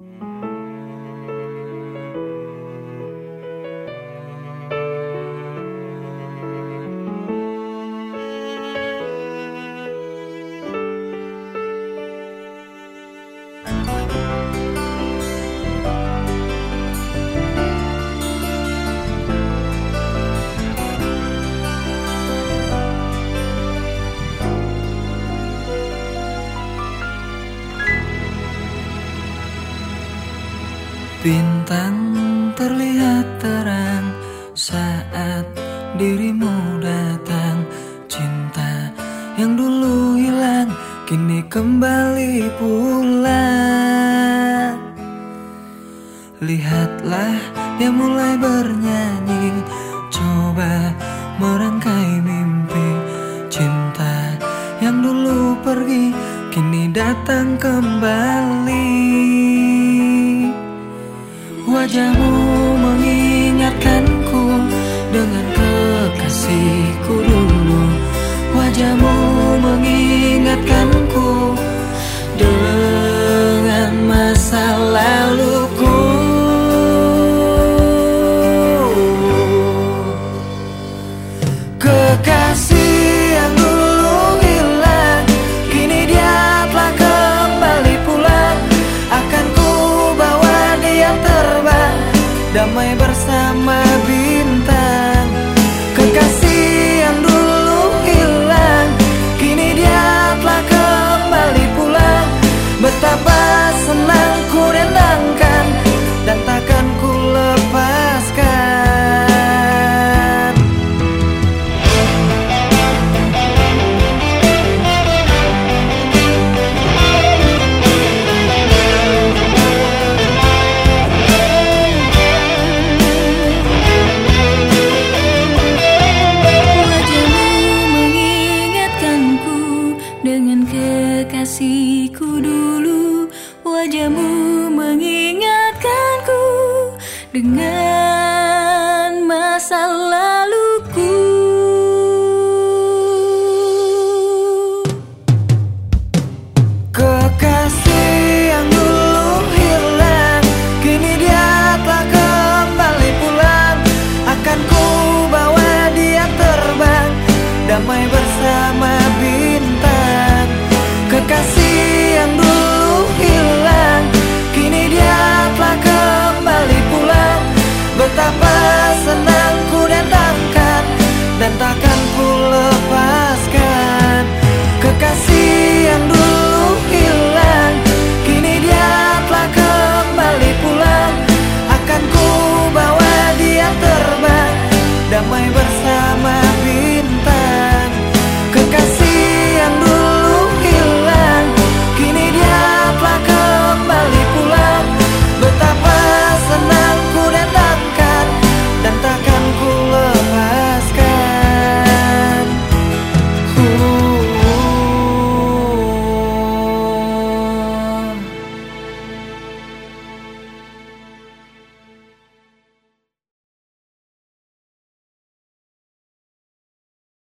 Mm-hmm. Bintang terlihat terang saat dirimu datang. Cinta yang dulu hilang kini kembali pulang. Lihatlah dia mulai bernyanyi Coba merangkai mimpi. Cinta yang dulu pergi kini datang kembali Wajahmu mengingatkanku dengan kekasihku dulu. Wajahmu mengingatkanku dengan masa laluku. Kekasih kasihku dulu Wajahmu mengingatkanku Dengan masa laluku. Kekasih yang dulu hilang Kini dia telah kembali pulang. Akan ku bawa dia terbang Damai bersama.